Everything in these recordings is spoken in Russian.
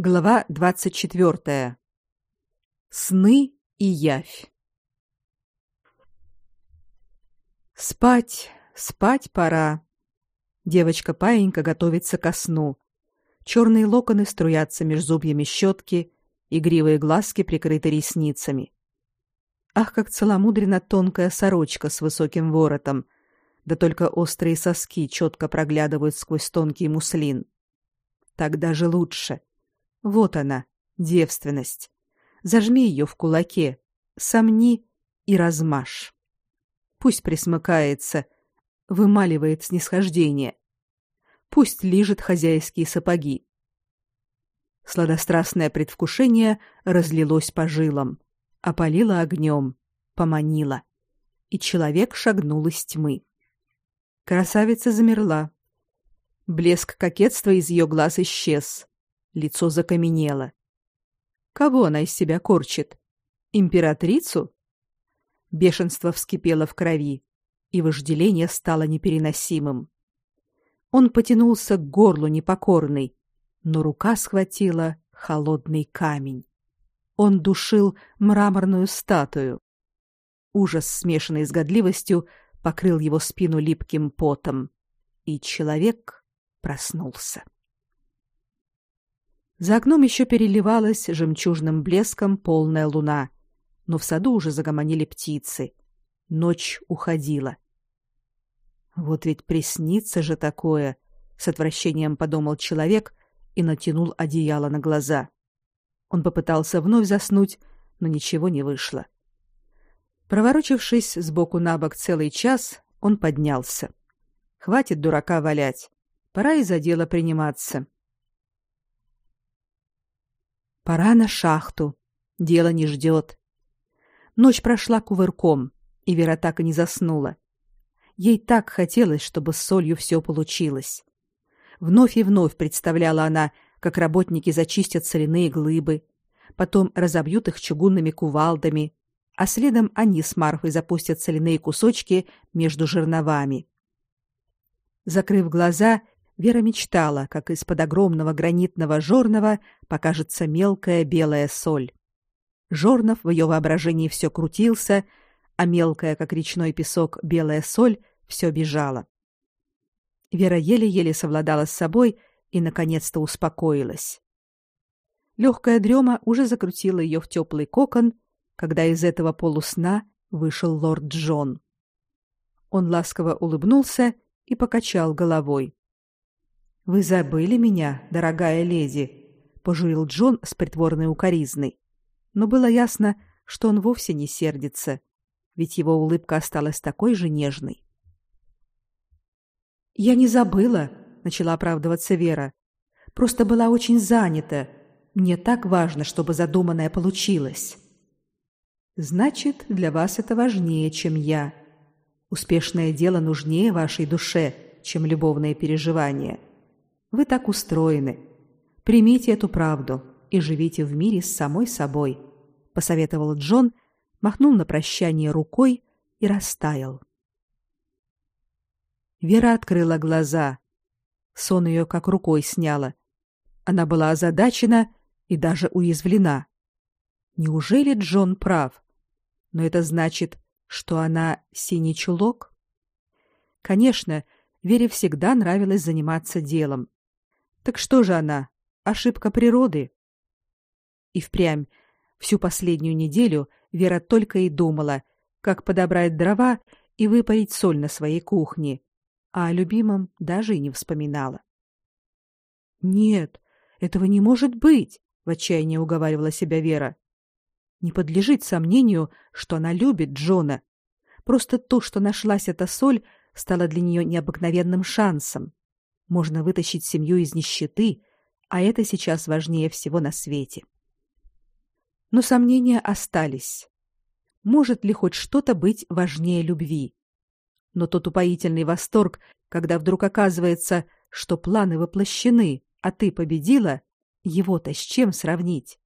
Глава 24. Сны и явь. Спать, спать пора. Девочка-паинька готовится ко сну. Черные локоны струятся меж зубьями щетки, игривые глазки прикрыты ресницами. Ах, как целомудрена тонкая сорочка с высоким воротом, да только острые соски четко проглядывают сквозь тонкий муслин. Так даже лучше — вот она, девственность. Зажми ее в кулаке, сомни и размажь. Пусть присмыкается, вымаливает снисхождение. Пусть лижет хозяйские сапоги. Сладострастное предвкушение разлилось по жилам, опалило огнем, поманило, и человек шагнул из тьмы. Красавица замерла. Блеск кокетства из ее глаз исчез лицо закаменело. Кого она из себя корчит? Императрицу? Бешенство вскипело в крови, и вожделение стало непереносимым. Он потянулся к горлу непокорный, но рука схватила холодный камень. Он душил мраморную статую. Ужас, смешанный с годливостью, покрыл его спину липким потом, и человек проснулся. За окном еще переливалась жемчужным блеском полная луна, но в саду уже загомонили птицы. Ночь уходила. Вот ведь приснится же такое, с отвращением подумал человек и натянул одеяло на глаза. Он попытался вновь заснуть, но ничего не вышло. Проворочившись сбоку на бок целый час, он поднялся. Хватит дурака валять. Пора и за дело приниматься. Пора на шахту. Дело не ждет. Ночь прошла кувырком, и Вера так и не заснула. Ей так хотелось, чтобы с солью все получилось. Вновь и вновь представляла она, как работники зачистят соляные глыбы, потом разобьют их чугунными кувалдами, а следом они с Марфой запустят соляные кусочки между жерновами. Закрыв глаза, Вера мечтала, как из-под огромного гранитного жорнова покажется мелкая белая соль. Жорнов в ее воображении все крутился, а мелкая, как речной песок, белая соль все бежала. Вера еле-еле совладала с собой и наконец-то успокоилась. Легкая дрема уже закрутила ее в теплый кокон, когда из этого полусна вышел лорд Джон. Он ласково улыбнулся и покачал головой. Вы забыли меня, дорогая леди, пожурил Джон с притворной укоризной. Но было ясно, что он вовсе не сердится, ведь его улыбка осталась такой же нежной. Я не забыла, начала оправдываться Вера. Просто была очень занята. Мне так важно, чтобы задуманное получилось. Значит, для вас это важнее, чем я. Успешное дело нужнее вашей душе, чем любовные переживания. Вы так устроены. Примите эту правду и живите в мире с самой собой, посоветовал Джон, махнул на прощание рукой и растаял. Вера открыла глаза. Сон ее как рукой сняло. Она была озадачена и даже уязвлена. Неужели Джон прав? Но это значит, что она синий чулок? Конечно, Вере всегда нравилось заниматься делом. Так что же она? Ошибка природы? И впрямь всю последнюю неделю Вера только и думала, как подобрать дрова и выпарить соль на своей кухне, а о любимом даже и не вспоминала. Нет, этого не может быть, в отчаянии уговаривала себя Вера. Не подлежит сомнению, что она любит Джона. Просто то, что нашлась эта соль, стало для нее необыкновенным шансом можно вытащить семью из нищеты, а это сейчас важнее всего на свете. Но сомнения остались. Может ли хоть что-то быть важнее любви? Но тот упоительный восторг, когда вдруг оказывается, что планы воплощены, а ты победила, его-то с чем сравнить?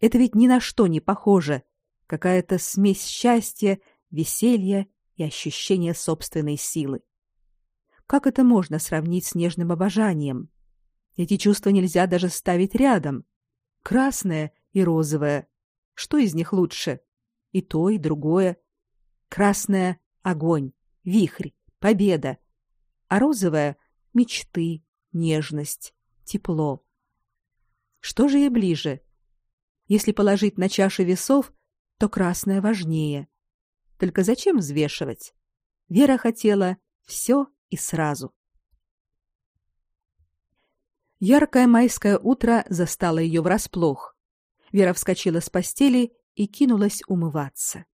Это ведь ни на что не похоже. Какая-то смесь счастья, веселья и ощущения собственной силы. Как это можно сравнить с нежным обожанием? Эти чувства нельзя даже ставить рядом. Красное и розовое. Что из них лучше? И то, и другое. Красное — огонь, вихрь, победа. А розовое — мечты, нежность, тепло. Что же ей ближе? Если положить на чаши весов, то красное важнее. Только зачем взвешивать? Вера хотела все и сразу. Яркое майское утро застало ее врасплох. Вера вскочила с постели и кинулась умываться.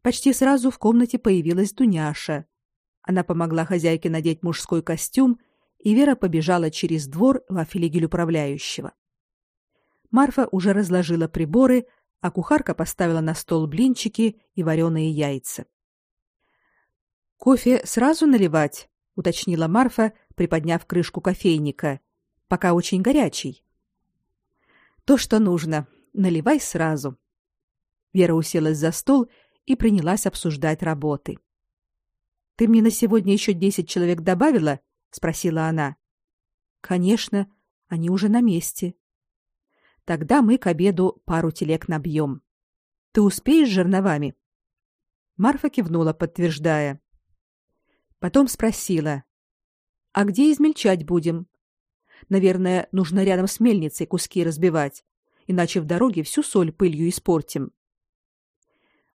Почти сразу в комнате появилась Дуняша. Она помогла хозяйке надеть мужской костюм, и Вера побежала через двор во флигель управляющего. Марфа уже разложила приборы, а кухарка поставила на стол блинчики и вареные яйца. Кофе сразу наливать, уточнила Марфа, приподняв крышку кофейника пока очень горячий. То, что нужно. Наливай сразу. Вера уселась за стол и принялась обсуждать работы. Ты мне на сегодня еще десять человек добавила? спросила она. Конечно, они уже на месте. Тогда мы к обеду пару телег набьем. Ты успеешь с жерновами? Марфа кивнула, подтверждая. Потом спросила: "А где измельчать будем? Наверное, нужно рядом с мельницей куски разбивать, иначе в дороге всю соль пылью испортим.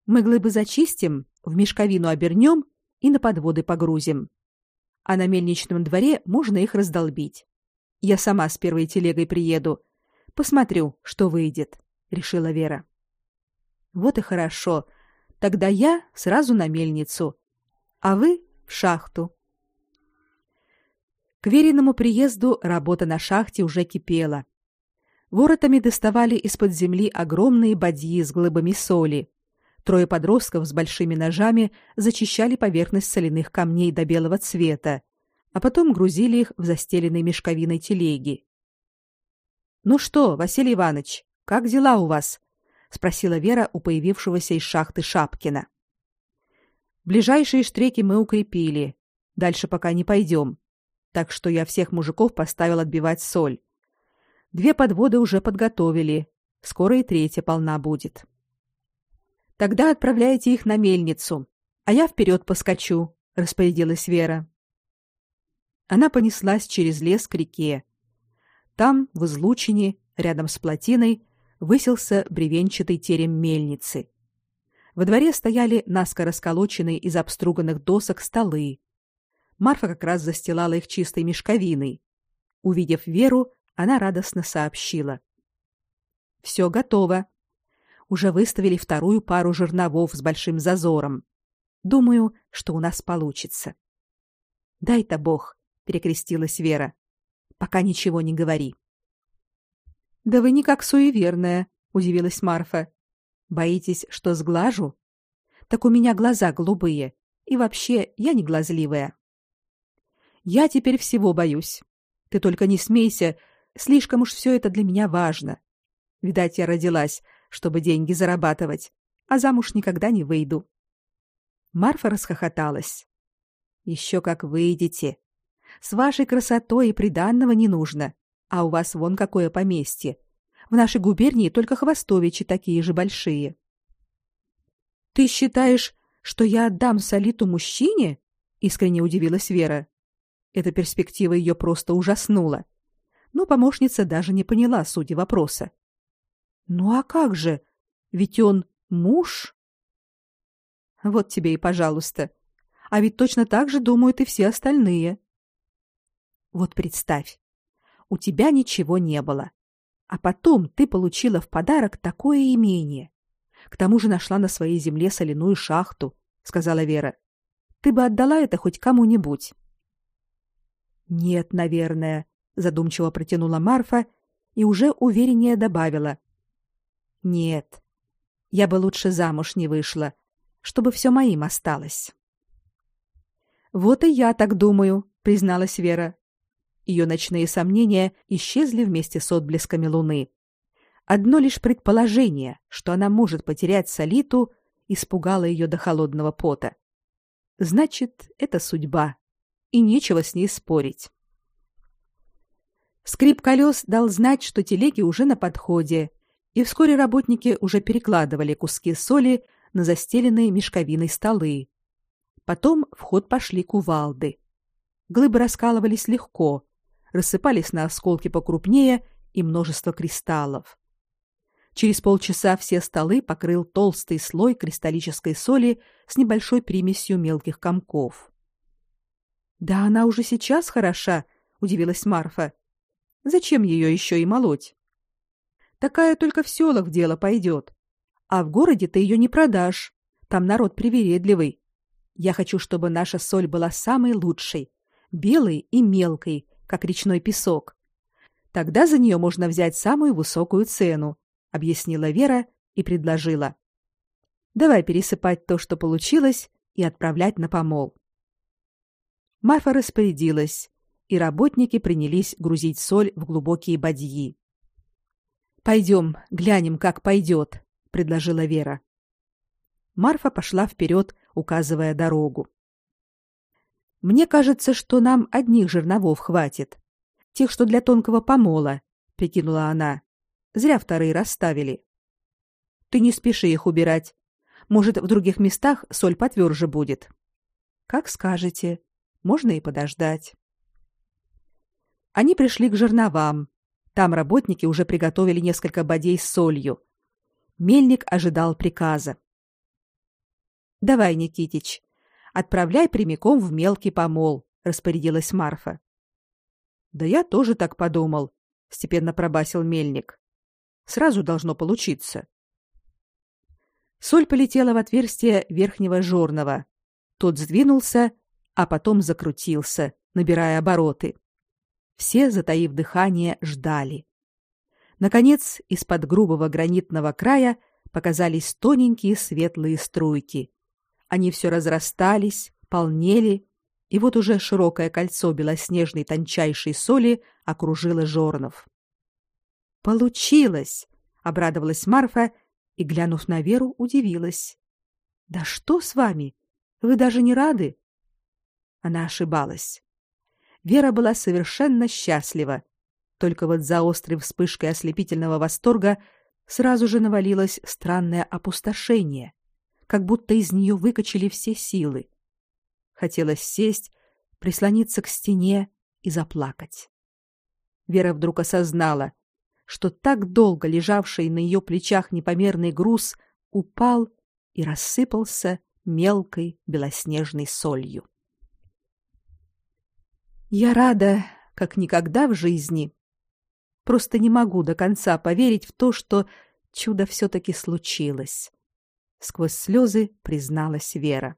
Мы глыбы зачистим, в мешковину обернем и на подводы погрузим. А на мельничном дворе можно их раздолбить. Я сама с первой телегой приеду. Посмотрю, что выйдет, решила Вера. Вот и хорошо. Тогда я сразу на мельницу, а вы в шахту. К веренному приезду работа на шахте уже кипела. Воротами доставали из-под земли огромные бадьи с глыбами соли. Трое подростков с большими ножами зачищали поверхность соляных камней до белого цвета, а потом грузили их в застеленные мешковиной телеги. Ну что, Василий Иванович, как дела у вас? спросила Вера у появившегося из шахты Шапкина. Ближайшие штреки мы укрепили. Дальше пока не пойдем так что я всех мужиков поставил отбивать соль. Две подводы уже подготовили. Скоро и третья полна будет. Тогда отправляйте их на мельницу, а я вперед поскочу, распорядилась Вера. Она понеслась через лес к реке. Там, в излучине, рядом с плотиной, высился бревенчатый терем мельницы. Во дворе стояли наскоро сколоченные из обструганных досок столы, Марфа как раз застилала их чистой мешковиной. Увидев Веру, она радостно сообщила: «Все готово. Уже выставили вторую пару жерновов с большим зазором. Думаю, что у нас получится. Дай-то Бог, перекрестилась Вера. Пока ничего не говори. Да вы никак суеверная, удивилась Марфа. Боитесь, что сглажу? Так у меня глаза голубые, и вообще я не глазливая. Я теперь всего боюсь. Ты только не смейся, слишком уж все это для меня важно. Видать, я родилась, чтобы деньги зарабатывать, а замуж никогда не выйду. Марфа расхохоталась. Еще как выйдете. С вашей красотой и приданного не нужно, а у вас вон какое поместье. В нашей губернии только хвостовичи такие же большие. Ты считаешь, что я отдам солиту мужчине? искренне удивилась Вера. Эта перспектива ее просто ужаснула. Но помощница даже не поняла сути вопроса. Ну а как же? Ведь он муж. Вот тебе и, пожалуйста. А ведь точно так же думают и все остальные. Вот представь, у тебя ничего не было, а потом ты получила в подарок такое имение. К тому же нашла на своей земле соляную шахту, сказала Вера. Ты бы отдала это хоть кому-нибудь. Нет, наверное, задумчиво протянула Марфа и уже увереннее добавила: Нет. Я бы лучше замуж не вышла, чтобы все моим осталось. Вот и я так думаю, призналась Вера. Ее ночные сомнения исчезли вместе с отблесками луны. Одно лишь предположение, что она может потерять Солиту, испугало ее до холодного пота. Значит, это судьба и нечего с ней спорить. Скрип колес дал знать, что телеги уже на подходе, и вскоре работники уже перекладывали куски соли на застеленные мешковиной столы. Потом в ход пошли кувалды. Глыбы раскалывались легко, рассыпались на осколки покрупнее и множество кристаллов. Через полчаса все столы покрыл толстый слой кристаллической соли с небольшой примесью мелких комков. Да она уже сейчас хороша, удивилась Марфа. Зачем ее еще и молоть? Такая только в селах дело пойдет. А в городе ты ее не продашь. Там народ привередливый. Я хочу, чтобы наша соль была самой лучшей, белой и мелкой, как речной песок. Тогда за нее можно взять самую высокую цену, объяснила Вера и предложила: Давай пересыпать то, что получилось, и отправлять на помол. Марфа распорядилась, и работники принялись грузить соль в глубокие бадьи. Пойдем, глянем, как пойдет, предложила Вера. Марфа пошла вперед, указывая дорогу. Мне кажется, что нам одних жерновов хватит, тех, что для тонкого помола, прикинула она. Зря вторые расставили. Ты не спеши их убирать. Может, в других местах соль потверже будет. Как скажете. Можно и подождать. Они пришли к жерновам, там работники уже приготовили несколько бодей с солью. Мельник ожидал приказа. Давай, Никитич, отправляй прямиком в мелкий помол, распорядилась Марфа. Да я тоже так подумал, степенно пробасил мельник. Сразу должно получиться. Соль полетела в отверстие верхнего жорного. Тот сдвинулся, а потом закрутился, набирая обороты. Все, затаив дыхание, ждали. Наконец, из-под грубого гранитного края показались тоненькие светлые струйки. Они все разрастались, полнели, и вот уже широкое кольцо белоснежной тончайшей соли окружило жорнов. Получилось, обрадовалась Марфа и, глянув на Веру, удивилась. Да что с вами? Вы даже не рады? Она ошибалась. Вера была совершенно счастлива. Только вот за острой вспышкой ослепительного восторга сразу же навалилось странное опустошение, как будто из нее выкачали все силы. Хотелось сесть, прислониться к стене и заплакать. Вера вдруг осознала, что так долго лежавший на ее плечах непомерный груз упал и рассыпался мелкой белоснежной солью. Я рада, как никогда в жизни. Просто не могу до конца поверить в то, что чудо все таки случилось, сквозь слезы призналась Вера.